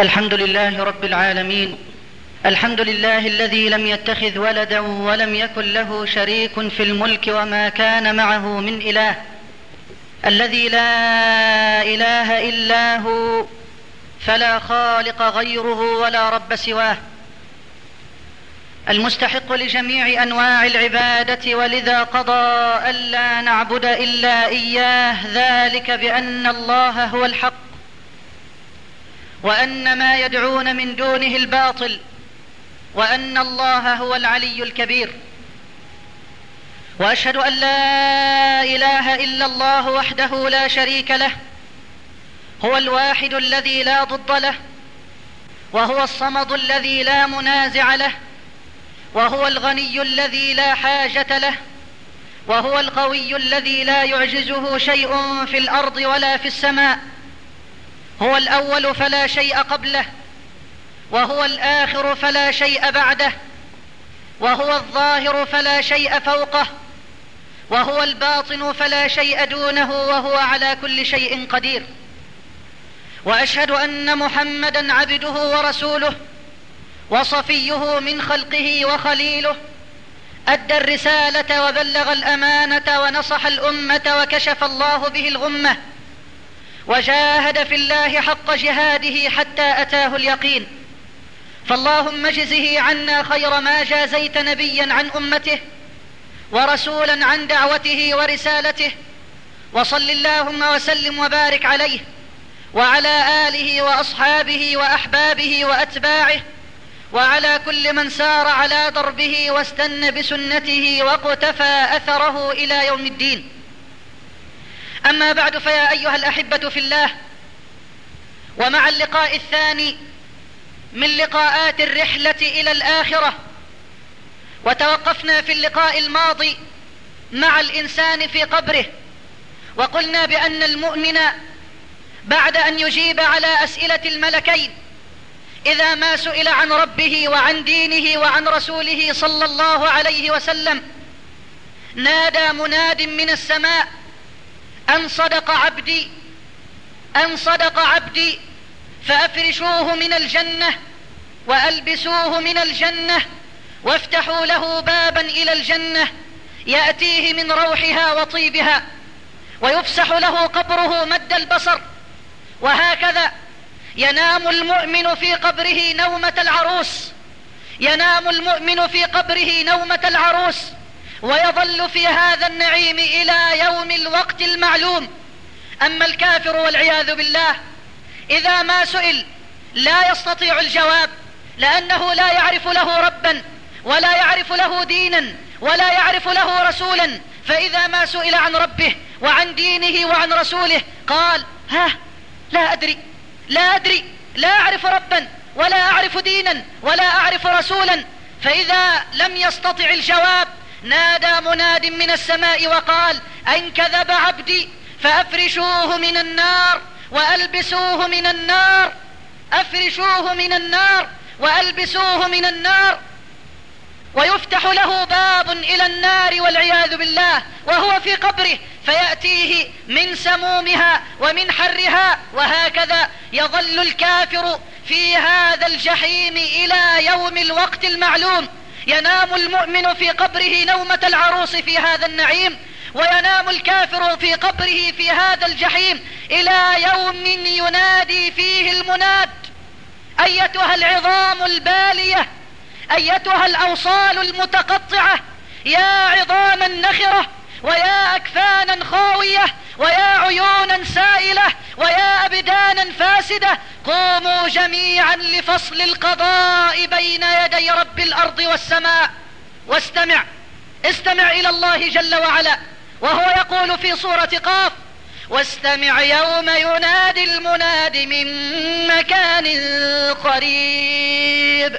الحمد لله رب العالمين. الحمد لله الذي لم يتخذ ولدا ولم يكن له شريك في الملك وما كان معه من إله. الذي لا إله إلا هو. فلا خالق غيره ولا رب سواه. المستحق لجميع أنواع العبادة ولذا قضى ألا نعبد إلا إياه. ذلك بأن الله هو الحق. وأن ما يدعون من دونه الباطل وأن الله هو العلي الكبير. وأشهد أن لا إله إلا الله وحده لا شريك له هو الواحد الذي لا ضد له وهو الصمد الذي لا منازع له وهو الغني الذي لا حاجة له وهو القوي الذي لا يعجزه شيء في الأرض ولا في السماء. هو الأول فلا شيء قبله وهو الآخر فلا شيء بعده وهو الظاهر فلا شيء فوقه وهو الباطن فلا شيء دونه وهو على كل شيء قدير. وأشهد أن محمدا عبده ورسوله وصفيه من خلقه وخليله أدى الرسالة وبلغ الأمانة ونصح الأمة وكشف الله به الغمة. وجاهد في الله حق جهاده حتى أتاه اليقين. فاللهم اجزه عنا خير ما جازيت نبيا عن أمته ورسولا عن دعوته ورسالته. وصل اللهم وسلم وبارك عليه وعلى آله وأصحابه وأحبابه وأتباعه وعلى كل من سار على دربه واستن بسنته واقتفى أثره إلى يوم الدين. أما بعد فيا أيها الأحبة في الله ومع اللقاء الثاني من لقاءات الرحلة إلى الآخرة وتوقفنا في اللقاء الماضي مع الإنسان في قبره وقلنا بأن المؤمن بعد أن يجيب على أسئلة الملكين إذا ما سئل عن ربه وعن دينه وعن رسوله صلى الله عليه وسلم نادى مناد من السماء أن صدق عبدي أن صدق عبدي فأفرشوه من الجنة وألبسوه من الجنة وافتحوا له بابا إلى الجنة يأتيه من روحها وطيبها ويفسح له قبره مد البصر وهكذا ينام المؤمن في قبره نومة العروس ينام المؤمن في قبره نومة العروس ويظل في هذا النعيم إلى يوم الوقت المعلوم. أما الكافر والعياذ بالله إذا ما سئل لا يستطيع الجواب لأنه لا يعرف له ربا ولا يعرف له دينا ولا يعرف له رسولا. فإذا ما سئل عن ربه وعن دينه وعن رسوله قال ها لا أدري لا أدري لا أعرف ربا ولا أعرف دينا ولا أعرف رسولا. فإذا لم يستطع الجواب نادى مناد من السماء وقال ان كذب عبدي فأفرشوه من النار وألبسوه من النار أفرشوه من النار وألبسوه من النار. ويفتح له باب إلى النار والعياذ بالله وهو في قبره فيأتيه من سمومها ومن حرها وهكذا يظل الكافر في هذا الجحيم إلى يوم الوقت المعلوم. ينام المؤمن في قبره نومة العروس في هذا النعيم وينام الكافر في قبره في هذا الجحيم. إلى يوم ينادي فيه المناد. أيتها العظام البالية أيتها الأوصال المتقطعة يا عظاما نخره ويا أكفانا خاوية ويا عيونا سائلة ويا أبدانا فاسدة قوموا جميعا لفصل القضاء بين يدي رب الأرض والسماء. واستمع استمع إلى الله جل وعلا وهو يقول في سورة قاف واستمع يوم ينادي المناد من مكان قريب.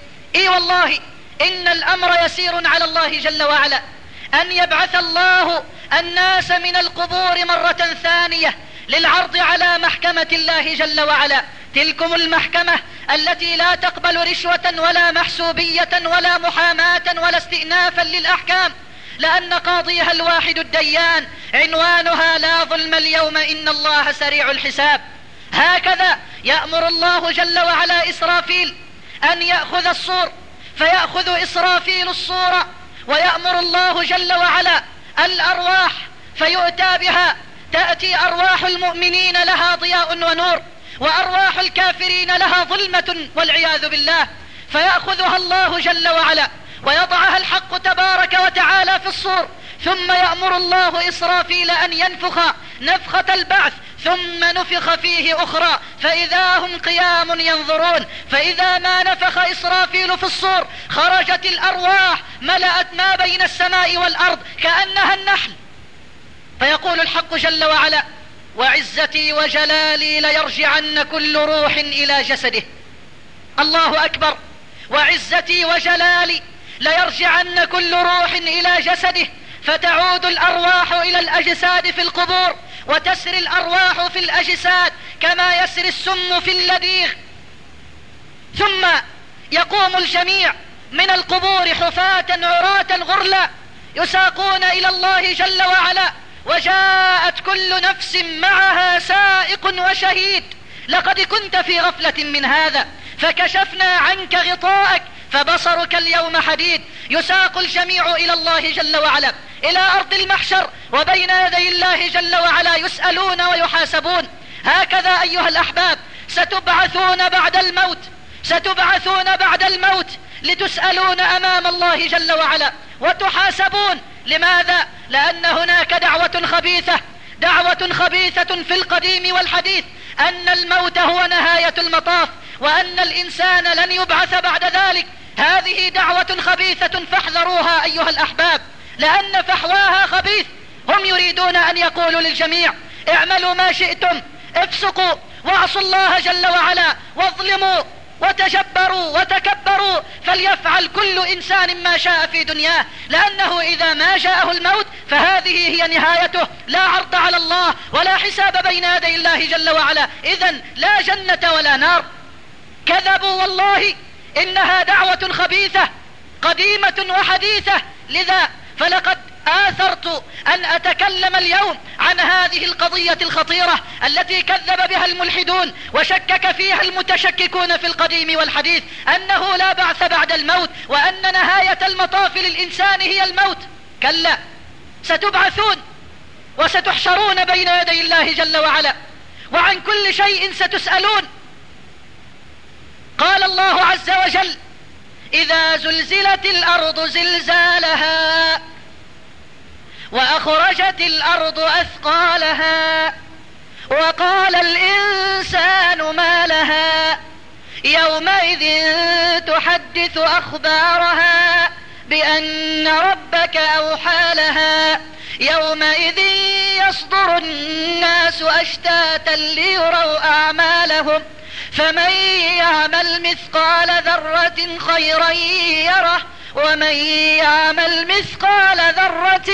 إي والله إن الأمر يسير على الله جل وعلا. أن يبعث الله الناس من القبور مرة ثانية للعرض على محكمة الله جل وعلا. تلكم المحكمة التي لا تقبل رشوة ولا محسوبية ولا محاماة ولا استئنافا للأحكام لأن قاضيها الواحد الديان عنوانها لا ظلم اليوم إن الله سريع الحساب. هكذا يأمر الله جل وعلا إسرافيل أن يأخذ الصور فيأخذ إسرافيل الصورة ويأمر الله جل وعلا الأرواح فيؤتى بها. تأتي أرواح المؤمنين لها ضياء ونور وأرواح الكافرين لها ظلمة والعياذ بالله. فيأخذها الله جل وعلا ويضعها الحق تبارك وتعالى في الصور. ثم يأمر الله إسرافيل أن ينفخ نفخة البعث ثم نفخ فيه أخرى. فإذا هم قيام ينظرون فإذا ما نفخ إسرافيل في الصور خرجت الأرواح ملأت ما بين السماء والأرض كأنها النحل. فيقول الحق جل وعلا وعزتي وجلالي ليرجعن كل روح إلى جسده. الله أكبر. وعزتي وجلالي ليرجعن كل روح إلى جسده. فتعود الأرواح إلى الأجساد في القبور وتسري الأرواح في الأجساد كما يسري السم في اللديغ. ثم يقوم الجميع من القبور حفاة عراة غرلا يساقون إلى الله جل وعلا وجاءت كل نفس معها سائق وشهيد. لقد كنت في غفلة من هذا فكشفنا عنك غطاءك فبصرك اليوم حديد. يساق الجميع إلى الله جل وعلا إلى أرض المحشر وبين يدي الله جل وعلا يسألون ويحاسبون. هكذا أيها الأحباب ستبعثون بعد الموت ستبعثون بعد الموت لتسألون أمام الله جل وعلا وتحاسبون. لماذا؟ لأن هناك دعوة خبيثة دعوة خبيثة في القديم والحديث أن الموت هو نهاية المطاف وأن الإنسان لن يبعث بعد ذلك. هذه دعوة خبيثة فاحذروها أيها الأحباب لأن فحواها خبيث. هم يريدون أن يقولوا للجميع اعملوا ما شئتم افسقوا واعصوا الله جل وعلا واظلموا وتجبروا وتكبروا فليفعل كل إنسان ما شاء في دنياه. لأنه إذا ما جاءه الموت فهذه هي نهايته. لا عرض على الله ولا حساب بين يدي الله جل وعلا. إذا لا جنة ولا نار. كذبوا والله. إنها دعوة خبيثة قديمة وحديثة. لذا فلقد آثرت أن أتكلم اليوم عن هذه القضية الخطيرة التي كذب بها الملحدون وشكك فيها المتشككون في القديم والحديث أنه لا بعث بعد الموت وأن نهاية المطاف للإنسان هي الموت. كلا ستبعثون وستحشرون بين يدي الله جل وعلا وعن كل شيء ستسألون. قال الله عز وجل إذا زلزلت الأرض زلزالها وأخرجت الأرض أثقالها وقال الإنسان ما لها يومئذ تحدث أخبارها بأن ربك أوحى لها يومئذ يصدر الناس أشتاتا ليروا أعمالهم فمن يعمل مثقال ذرة خيرا يره ومن يعمل مثقال ذرة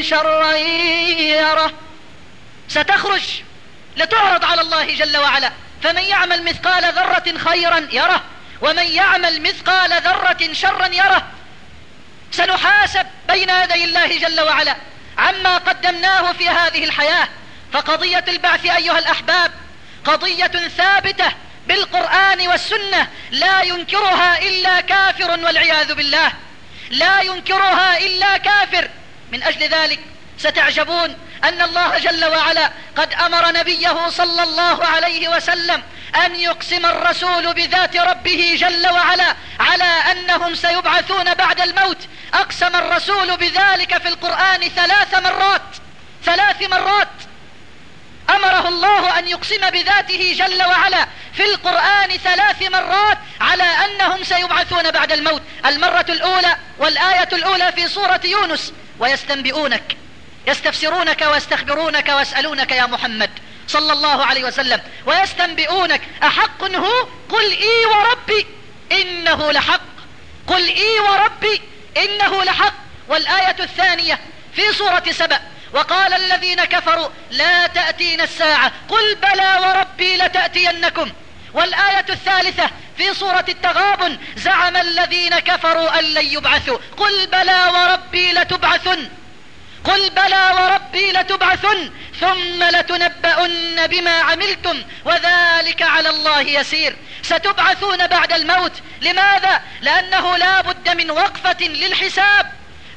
شرا يره. ستخرج لتعرض على الله جل وعلا. فمن يعمل مثقال ذرة خيرا يره ومن يعمل مثقال ذرة شرا يره. سنحاسب بين يدي الله جل وعلا عما قدمناه في هذه الحياة. فقضية البعث أيها الأحباب قضية ثابتة بالقرآن والسنة لا ينكرها إلا كافر والعياذ بالله. لا ينكرها إلا كافر. من أجل ذلك ستعجبون أن الله جل وعلا قد أمر نبيه صلى الله عليه وسلم أن يقسم الرسول بذات ربه جل وعلا على أنهم سيبعثون بعد الموت. أقسم الرسول بذلك في القرآن ثلاث مرات. ثلاث مرات. أمره الله أن يقسم بذاته جل وعلا في القرآن ثلاث مرات على أنهم سيبعثون بعد الموت. المرة الأولى والآية الأولى في سورة يونس. ويستنبئونك يستفسرونك ويستخبرونك ويسألونك يا محمد صلى الله عليه وسلم. ويستنبئونك أحق هو؟ قل إي وربي إنه لحق. قل إي وربي إنه لحق. والآية الثانية في سورة سبأ. وقال الذين كفروا لا تأتينا الساعة قل بلى وربي لتأتينكم. والآية الثالثة في سورة التغابن زعم الذين كفروا أن لن يبعثوا. قل بلى وربي لتبعثن. قل بلى وربي لتبعثن ثم لتنبؤن بما عملتم وذلك على الله يسير. ستبعثون بعد الموت. لماذا؟ لأنه لا بد من وقفة للحساب.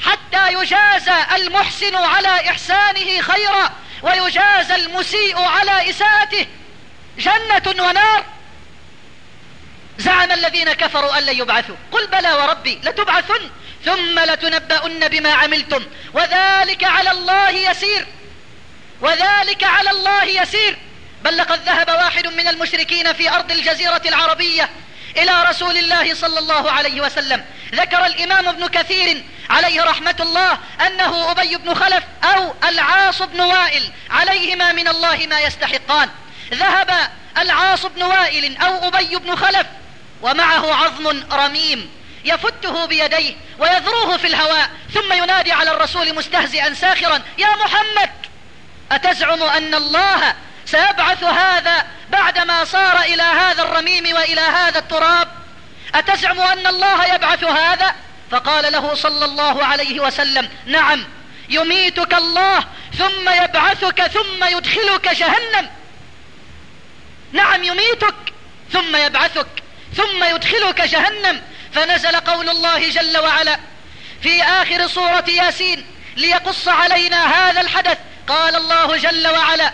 حتى يجازى المحسن على إحسانه خيرا ويجازى المسيء على إساءته. جنة ونار. زعم الذين كفروا أن لن يبعثوا. قل بلى وربي لتبعثن. ثم لتنبؤن بما عملتم. وذلك على الله يسير. وذلك على الله يسير. بل لقد ذهب واحد من المشركين في أرض الجزيرة العربية إلى رسول الله صلى الله عليه وسلم. ذكر الإمام ابن كثير عليه رحمة الله أنه أبي بن خلف أو العاص بن وائل عليهما من الله ما يستحقان. ذهب العاص بن وائل أو أبي بن خلف ومعه عظم رميم يفته بيديه ويذروه في الهواء ثم ينادي على الرسول مستهزئا ساخرا يا محمد أتزعم أن الله سيبعث هذا بعدما صار إلى هذا الرميم وإلى هذا التراب. أتزعم أن الله يبعث هذا؟ فقال له صلى الله عليه وسلم نعم يميتك الله ثم يبعثك ثم يدخلك جهنم. نعم يميتك ثم يبعثك ثم يدخلك جهنم. فنزل قول الله جل وعلا في آخر سورة ياسين ليقص علينا هذا الحدث. قال الله جل وعلا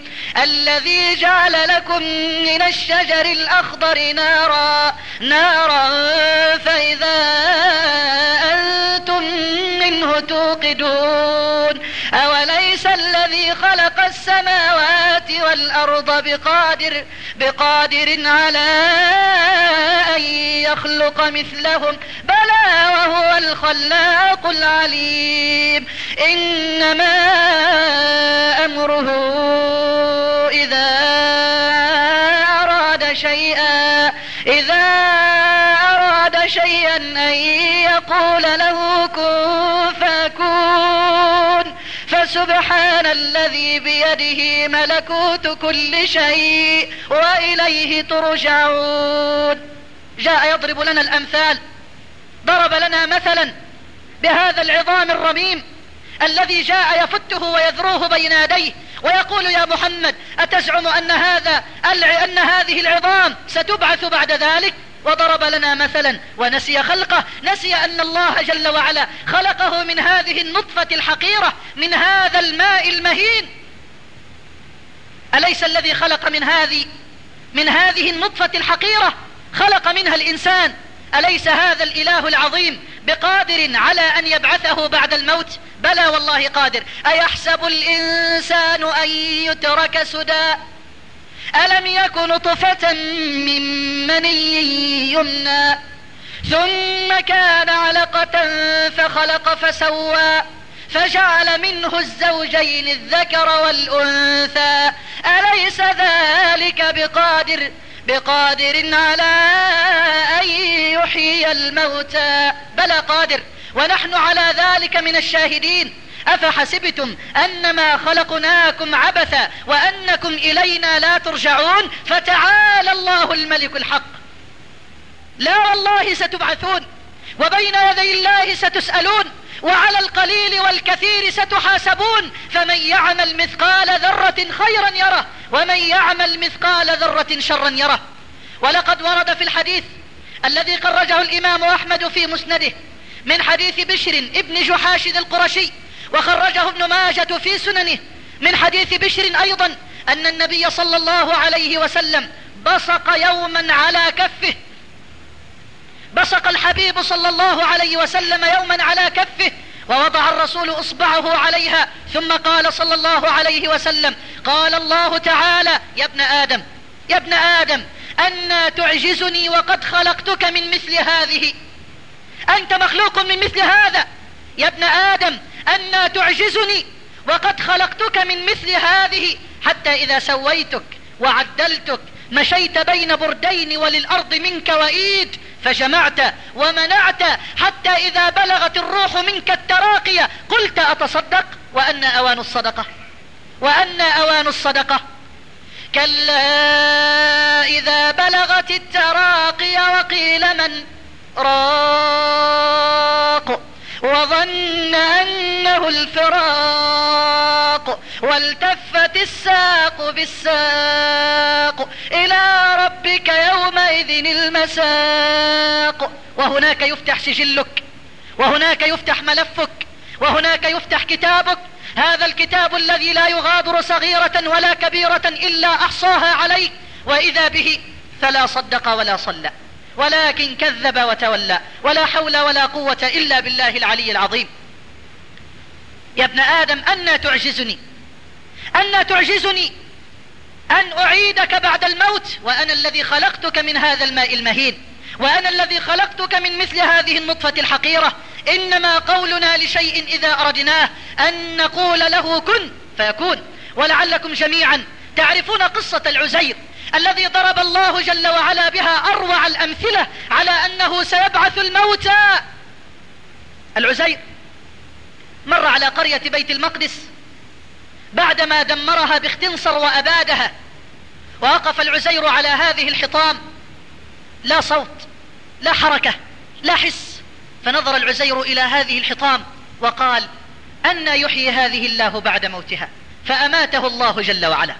الذي جعل لكم من الشجر الأخضر نارا نارا فإذا أنتم منه توقدون أوليس الذي خلق السماوات والأرض بقادر بقادر على أن يخلق مثلهم؟ بلى وهو الخلاق العليم. إنما أمره إذا أراد شيئا إذا أراد شيئا أن يقول له كن فسبحان الذي بيده ملكوت كل شيء وإليه ترجعون. جاء يضرب لنا الأمثال. ضرب لنا مثلا بهذا العظام الرميم الذي جاء يفته ويذروه بين يديه ويقول يا محمد أتزعم أن هذا أن هذه العظام ستبعث بعد ذلك؟ وضرب لنا مثلا ونسي خلقه. نسي أن الله جل وعلا خلقه من هذه النطفة الحقيرة من هذا الماء المهين. أليس الذي خلق من هذه من هذه النطفة الحقيرة؟ خلق منها الإنسان. أليس هذا الإله العظيم بقادر على أن يبعثه بعد الموت؟ بلى والله قادر. أيحسب الإنسان أن يترك سدى؟ ألم يك نطفة من مني يمنى ثم كان علقة فخلق فسوى فجعل منه الزوجين الذكر والأنثى. أليس ذلك بقادر بقادر على أن يحيي الموتى؟ بلى قادر. ونحن على ذلك من الشاهدين. أفحسبتم أنما خلقناكم عبثا وأنكم إلينا لا ترجعون فتعالى الله الملك الحق. لا والله ستبعثون وبين يدي الله ستسألون وعلى القليل والكثير ستحاسبون. فمن يعمل مثقال ذرة خيرا يره ومن يعمل مثقال ذرة شرا يره. ولقد ورد في الحديث الذي خرجه الإمام أحمد في مسنده من حديث بشر ابن جحاش ذي القرشي وخرجه ابن ماجة في سننه من حديث بشر أيضا أن النبي صلى الله عليه وسلم بصق يوما على كفه. بصق الحبيب صلى الله عليه وسلم يوما على كفه ووضع الرسول إصبعه عليها ثم قال صلى الله عليه وسلم قال الله تعالى يا ابن آدم يا ابن آدم أن تعجزني وقد خلقتك من مثل هذه. أنت مخلوق من مثل هذا. يا ابن آدم أن تعجزني وقد خلقتك من مثل هذه حتى إذا سويتك وعدلتك مشيت بين بردين وللأرض منك وإيد فجمعت ومنعت حتى إذا بلغت الروح منك التراقية قلت أتصدق وأن أوان الصدقة وأن أوان الصدقة كلا إذا بلغت التراقي وقيل من راق وظن أنه الفراق والتفت الساق بالساق إلى ربك يومئذ المساق. وهناك يفتح سجلك وهناك يفتح ملفك وهناك يفتح كتابك. هذا الكتاب الذي لا يغادر صغيرة ولا كبيرة إلا أحصاها عليك وإذا به فلا صدق ولا صلى. ولكن كذب وتولى. ولا حول ولا قوة إلا بالله العلي العظيم. يا ابن آدم أنا تعجزني. أنا تعجزني. أن أعيدك بعد الموت. وأنا الذي خلقتك من هذا الماء المهين. وأنا الذي خلقتك من مثل هذه النطفة الحقيرة. إنما قولنا لشيء إذا أردناه أن نقول له كن فيكون. ولعلكم جميعا تعرفون قصة العزير. الذي ضرب الله جل وعلا بها أروع الأمثلة على أنه سيبعث الموتى. العزير مر على قرية بيت المقدس بعدما دمرها باختنصر وأبادها ووقف العزير على هذه الحطام. لا صوت لا حركة لا حس. فنظر العزير إلى هذه الحطام وقال أن يحيي هذه الله بعد موتها فأماته الله جل وعلا.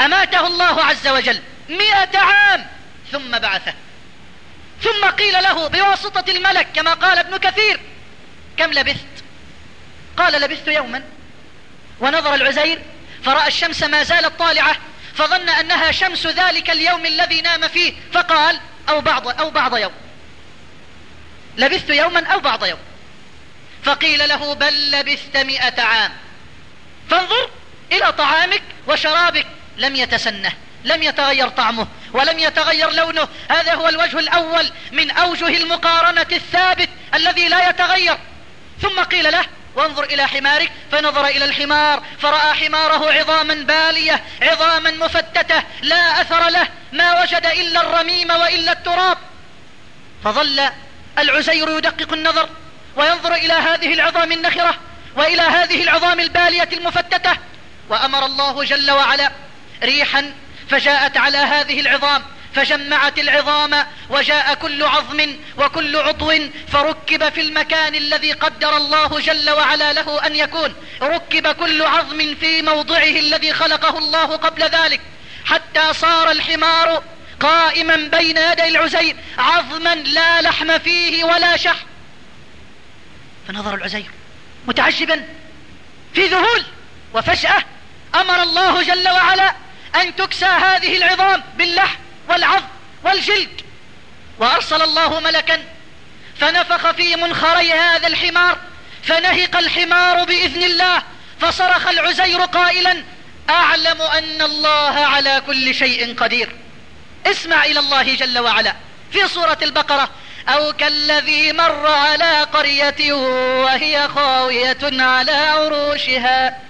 أماته الله عز وجل مئة عام ثم بعثه. ثم قيل له بواسطة الملك كما قال ابن كثير كم لبثت؟ قال لبثت يوما. ونظر العزير فرأى الشمس ما زالت طالعة فظن أنها شمس ذلك اليوم الذي نام فيه فقال أو بعض, أو بعض يوم. لبثت يوما أو بعض يوم. فقيل له بل لبثت مئة عام. فانظر إلى طعامك وشرابك. لم يتسنه لم يتغير طعمه ولم يتغير لونه. هذا هو الوجه الأول من أوجه المقارنة الثابت الذي لا يتغير. ثم قيل له وانظر إلى حمارك. فنظر إلى الحمار فرأى حماره عظاما بالية عظاما مفتتة لا أثر له ما وجد إلا الرميم وإلا التراب. فظل العزير يدقق النظر وينظر إلى هذه العظام النخرة وإلى هذه العظام البالية المفتتة. وأمر الله جل وعلا ريحا فجاءت على هذه العظام فجمعت العظام وجاء كل عظم وكل عضو فركب في المكان الذي قدر الله جل وعلا له أن يكون. ركب كل عظم في موضعه الذي خلقه الله قبل ذلك حتى صار الحمار قائما بين يدي العزير عظما لا لحم فيه ولا شحم فنظر العزير متعجبا في ذهول وفجأة أمر الله جل وعلا أن تكسى هذه العظام باللحم والعظم والجلد. وأرسل الله ملكا فنفخ في منخري هذا الحمار فنهق الحمار بإذن الله فصرخ العزير قائلا أعلم أن الله على كل شيء قدير. اسمع إلى الله جل وعلا. في سورة البقرة أو كالذي مر على قرية وهي خاوية على عروشها.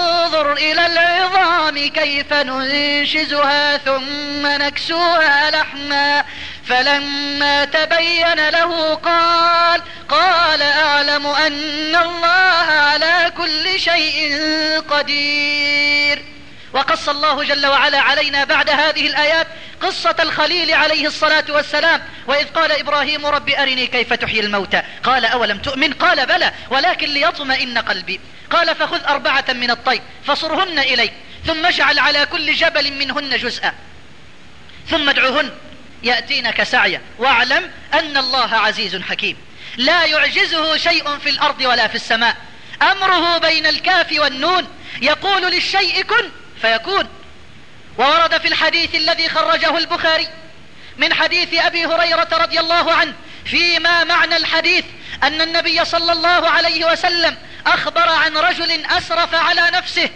كيف ننشزها ثم نكسوها لحما فلما تبين له قال قال أعلم أن الله على كل شيء قدير وقص الله جل وعلا علينا بعد هذه الآيات قصة الخليل عليه الصلاة والسلام وإذ قال إبراهيم رب أرني كيف تحيي الموتى قال أولم تؤمن قال بلى ولكن ليطمئن قلبي قال فخذ أربعة من الطير فصرهن إليك ثم اجعل على كل جبل منهن جزءا. ثم ادعوهن يأتينك سعيا. واعلم أن الله عزيز حكيم. لا يعجزه شيء في الأرض ولا في السماء. أمره بين الكاف والنون. يقول للشيء كن فيكون. وورد في الحديث الذي خرجه البخاري من حديث أبي هريرة رضي الله عنه فيما معنى الحديث أن النبي صلى الله عليه وسلم أخبر عن رجل أسرف على نفسه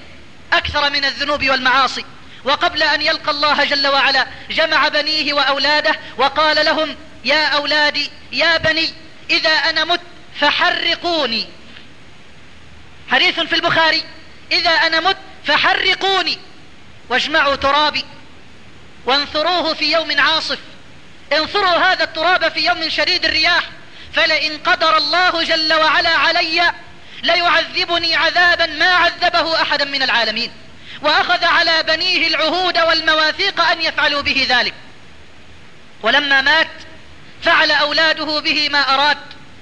أكثر من الذنوب والمعاصي. وقبل أن يلقى الله جل وعلا جمع بنيه وأولاده وقال لهم يا أولادي يا بني إذا أنا مت فحرقوني. حديث في البخاري إذا أنا مت فحرقوني. واجمعوا ترابي. وانثروه في يوم عاصف. انثروا هذا التراب في يوم شديد الرياح. فلئن قدر الله جل وعلا علي ليعذبني عذابا ما عذبه أحدا من العالمين. وأخذ على بنيه العهود والمواثيق أن يفعلوا به ذلك. ولما مات فعل أولاده به ما أراد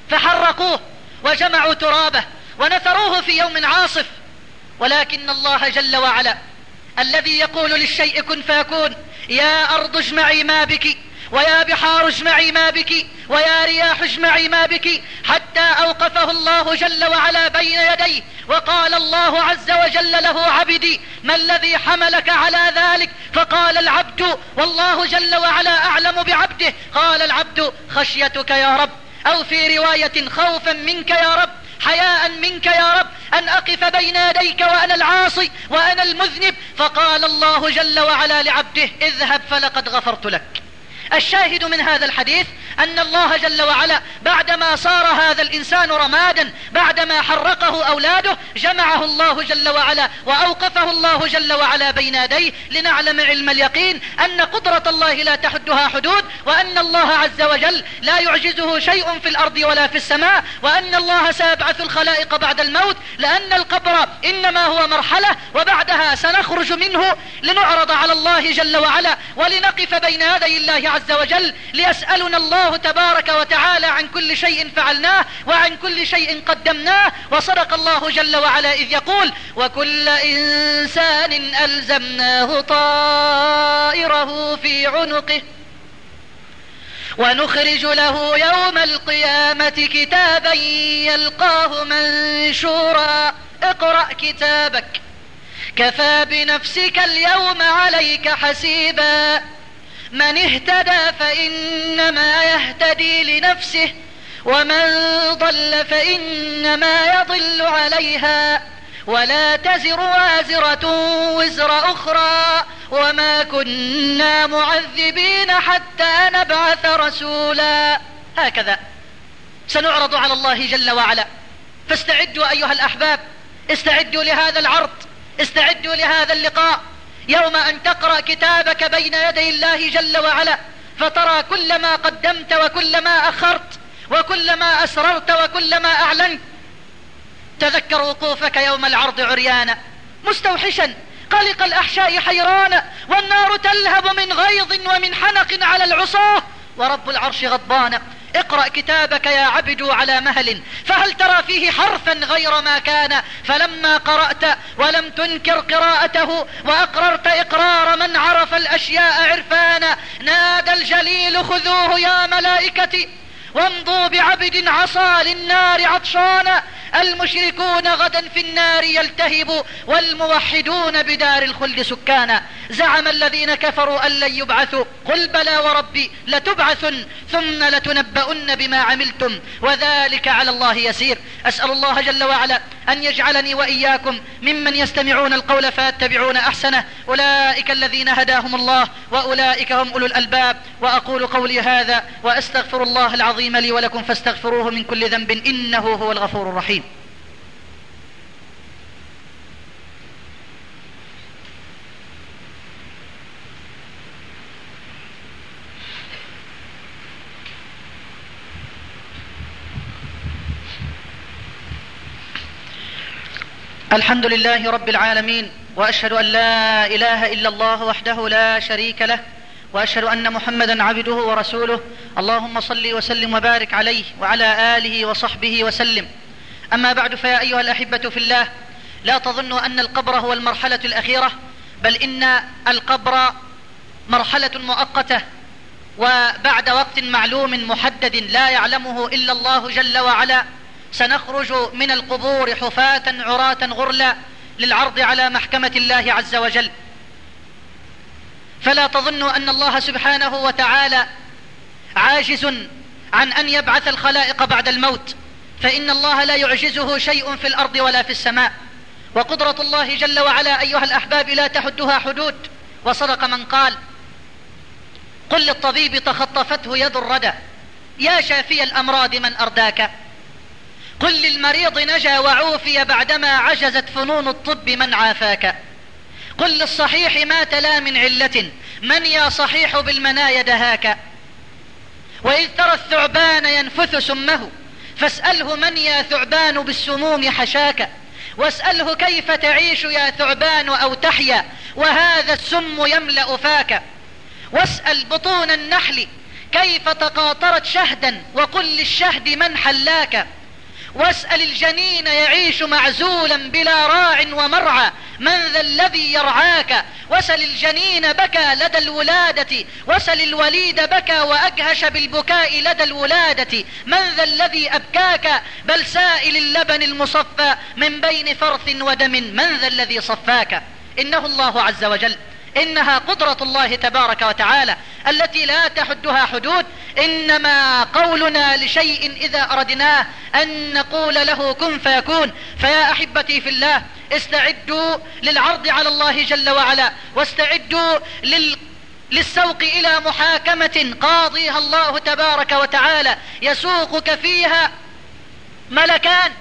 فحرقوه وجمعوا ترابه ونثروه في يوم عاصف. ولكن الله جل وعلا الذي يقول للشيء كن فيكون يا أرض اجمعي ما بك. ويا بحار اجمعي ما بك ويا رياح اجمعي ما بك حتى أوقفه الله جل وعلا بين يديه وقال الله عز وجل له عبدي ما الذي حملك على ذلك؟ فقال العبد والله جل وعلا أعلم بعبده قال العبد خشيتك يا رب أو في رواية خوفا منك يا رب حياء منك يا رب أن أقف بين يديك وأنا العاصي وأنا المذنب فقال الله جل وعلا لعبده اذهب فلقد غفرت لك. الشاهد من هذا الحديث أن الله جل وعلا بعدما صار هذا الإنسان رمادا بعدما حرقه أولاده جمعه الله جل وعلا وأوقفه الله جل وعلا بين يديه لنعلم علم اليقين أن قدرة الله لا تحدها حدود وأن الله عز وجل لا يعجزه شيء في الأرض ولا في السماء وأن الله سيبعث الخلائق بعد الموت لأن القبر إنما هو مرحلة وبعدها سنخرج منه لنعرض على الله جل وعلا ولنقف بين يدي الله عز وجل ليسألنا الله تبارك وتعالى عن كل شيء فعلناه وعن كل شيء قدمناه وصدق الله جل وعلا إذ يقول وكل إنسان ألزمناه طائره في عنقه ونخرج له يوم القيامة كتابا يلقاه منشورا. اقرأ كتابك. كفى بنفسك اليوم عليك حسيبا. من اهتدى فإنما يهتدي لنفسه ومن ضل فإنما يضل عليها. ولا تزر وازرة وزر أخرى وما كنا معذبين حتى نبعث رسولا. هكذا سنعرض على الله جل وعلا. فاستعدوا أيها الأحباب استعدوا لهذا العرض استعدوا لهذا اللقاء. يوم أن تقرأ كتابك بين يدي الله جل وعلا فترى كل ما قدمت وكل ما أخرت وكل ما أسررت وكل ما أعلنت. تذكر وقوفك يوم العرض عريانا مستوحشا قلق الأحشاء حيرانا والنار تلهب من غيظ ومن حنق على العصاه ورب العرش غضبان اقرأ كتابك يا عبد على مهل فهل ترى فيه حرفا غير ما كان؟ فلما قرأت ولم تنكر قراءته وأقررت إقرار من عرف الأشياء عرفانا. نادى الجليل خذوه يا ملائكتي. وامضوا بعبد عصى للنار عطشانا. المشركون غدا في النار يلتهب والموحدون بدار الخلد سكانا. زعم الذين كفروا أن لن يبعثوا. قل بلى وربي لتبعثن ثم لتنبؤن بما عملتم. وذلك على الله يسير. أسأل الله جل وعلا أن يجعلني وإياكم ممن يستمعون القول فيتبعون أحسنه. أولئك الذين هداهم الله وأولئك هم أولو الألباب. وأقول قولي هذا وأستغفر الله العظيم لي ولكم فاستغفروه من كل ذنب إنه هو الغفور الرحيم. الحمد لله رب العالمين وأشهد أن لا إله إلا الله وحده لا شريك له وأشهد أن محمدا عبده ورسوله. اللهم صل وسلم وبارك عليه وعلى آله وصحبه وسلم. أما بعد فيا أيها الأحبة في الله لا تظنوا أن القبر هو المرحلة الأخيرة بل إن القبر مرحلة مؤقتة وبعد وقت معلوم محدد لا يعلمه إلا الله جل وعلا. سنخرج من القبور حفاة عراة غرلا للعرض على محكمة الله عز وجل. فلا تظنوا أن الله سبحانه وتعالى عاجز عن أن يبعث الخلائق بعد الموت فإن الله لا يعجزه شيء في الأرض ولا في السماء. وقدرة الله جل وعلا أيها الأحباب لا تحدها حدود. وصدق من قال قل للطبيب تخطفته يد الردى يا شافي الأمراض من أرداك. قل للمريض نجا وعوفي بعدما عجزت فنون الطب من عافاك. قل للصحيح مات لا من علة من يا صحيح بالمنايا دهاك. وإذ ترى الثعبان ينفث سمه فاسأله من يا ثعبان بالسموم حشاك. واسأله كيف تعيش يا ثعبان أو تحيا وهذا السم يملأ فاك. واسأل بطون النحل كيف تقاطرت شهدا وقل للشهد من حلاك. واسأل الجنين يعيش معزولا بلا راع ومرعى. من ذا الذي يرعاك؟ وسل الجنين بكى لدى الولادة. وسل الوليد بكى وأجهش بالبكاء لدى الولادة. من ذا الذي أبكاك؟ بل سائل اللبن المصفى من بين فرث ودم. من ذا الذي صفاك؟ إنه الله عز وجل. إنها قدرة الله تبارك وتعالى التي لا تحدها حدود إنما قولنا لشيء إذا أردناه أن نقول له كن فيكون. فيا أحبتي في الله استعدوا للعرض على الله جل وعلا واستعدوا لل للسوق إلى محاكمة قاضيها الله تبارك وتعالى يسوقك فيها ملكان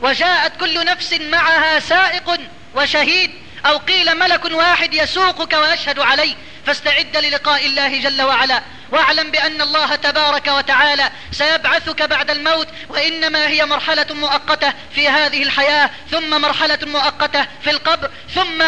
وجاءت كل نفس معها سائق وشهيد أو قيل ملك واحد يسوقك ويشهد عليك فاستعد للقاء الله جل وعلا. واعلم بأن الله تبارك وتعالى سيبعثك بعد الموت وإنما هي مرحلة مؤقتة في هذه الحياة ثم مرحلة مؤقتة في القبر ثم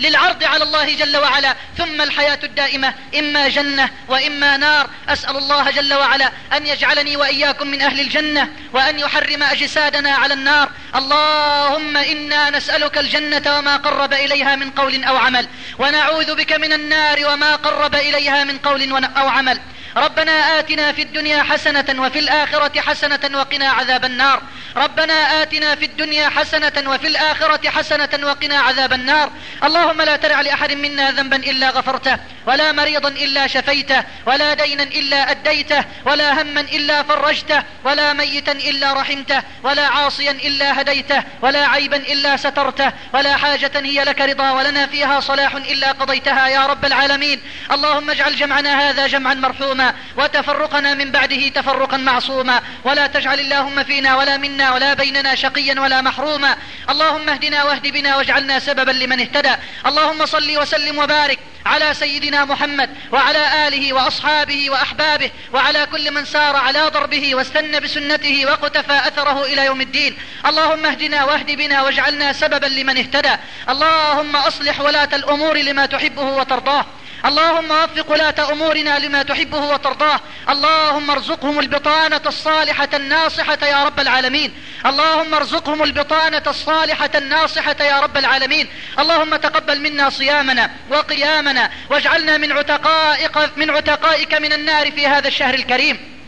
للعرض على الله جل وعلا ثم الحياة الدائمة إما جنة وإما نار. أسأل الله جل وعلا أن يجعلني وإياكم من أهل الجنة وأن يحرم أجسادنا على النار. اللهم إنا نسألك الجنة وما قرب إليها من قول أو عمل ونعوذ بك من النار وما قرب إليها من قول أو عمل. ربنا آتنا في الدنيا حسنة وفي الآخرة حسنة وقنا عذاب النار. ربنا آتنا في الدنيا حسنة وفي الآخرة حسنة وقنا عذاب النار. اللهم لا ترع لأحد منا ذنبا إلا غفرته ولا مريضا إلا شفيته ولا دينا إلا أديته ولا هما إلا فرجته ولا ميتا إلا رحمته ولا عاصيا إلا هديته ولا عيبا إلا سترته ولا حاجة هي لك رضا ولنا فيها صلاح إلا قضيتها يا رب العالمين. اللهم اجعل جمعنا هذا جمعا مرحوما. وتفرقنا من بعده تفرقا معصوما. ولا تجعل اللهم فينا ولا منا ولا بيننا شقيا ولا محروما. اللهم اهدنا واهد بنا واجعلنا سببا لمن اهتدى. اللهم صل وسلم وبارك على سيدنا محمد وعلى آله وأصحابه وأحبابه وعلى كل من سار على ضربه واستنى بسنته وقتفى أثره إلى يوم الدين. اللهم اهدنا واهد بنا واجعلنا سببا لمن اهتدى. اللهم أصلح ولاة الأمور لما تحبه وترضاه. اللهم وفق ولاة أمورنا لما تحبه وترضاه. اللهم ارزقهم البطانة الصالحة الناصحة يا رب العالمين. اللهم ارزقهم البطانة الصالحة الناصحة يا رب العالمين. اللهم تقبل منا صيامنا وقيامنا واجعلنا من عتقائك من عتقائك من النار في هذا الشهر الكريم.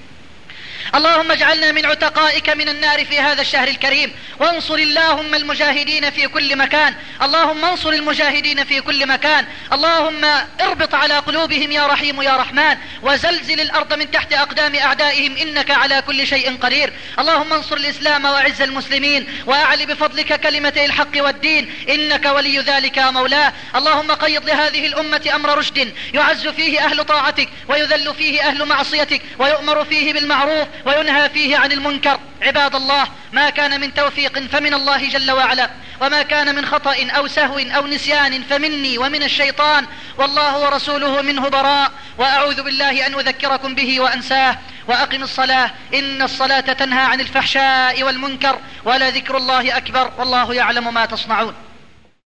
اللهم اجعلنا من عتقائك من النار في هذا الشهر الكريم. وانصر اللهم المجاهدين في كل مكان. اللهم انصر المجاهدين في كل مكان. اللهم اربط على قلوبهم يا رحيم يا رحمن. وزلزل الأرض من تحت أقدام أعدائهم. إنك على كل شيء قدير. اللهم انصر الإسلام وأعز المسلمين. وأعل بفضلك كلمتي الحق والدين. إنك ولي ذلك مولاه. اللهم قيض لهذه الأمة أمر رشد. يعز فيه أهل طاعتك. ويذل فيه أهل معصيتك. ويؤمر فيه بالمعروف. وينهى فيه عن المنكر. عباد الله ما كان من توفيق فمن الله جل وعلا وما كان من خطأ أو سهو أو نسيان فمني ومن الشيطان. والله ورسوله منه براء وأعوذ بالله أن أذكركم به وأنساه. وأقم الصلاة. إن الصلاة تنهى عن الفحشاء والمنكر ولذكر الله أكبر. والله يعلم ما تصنعون.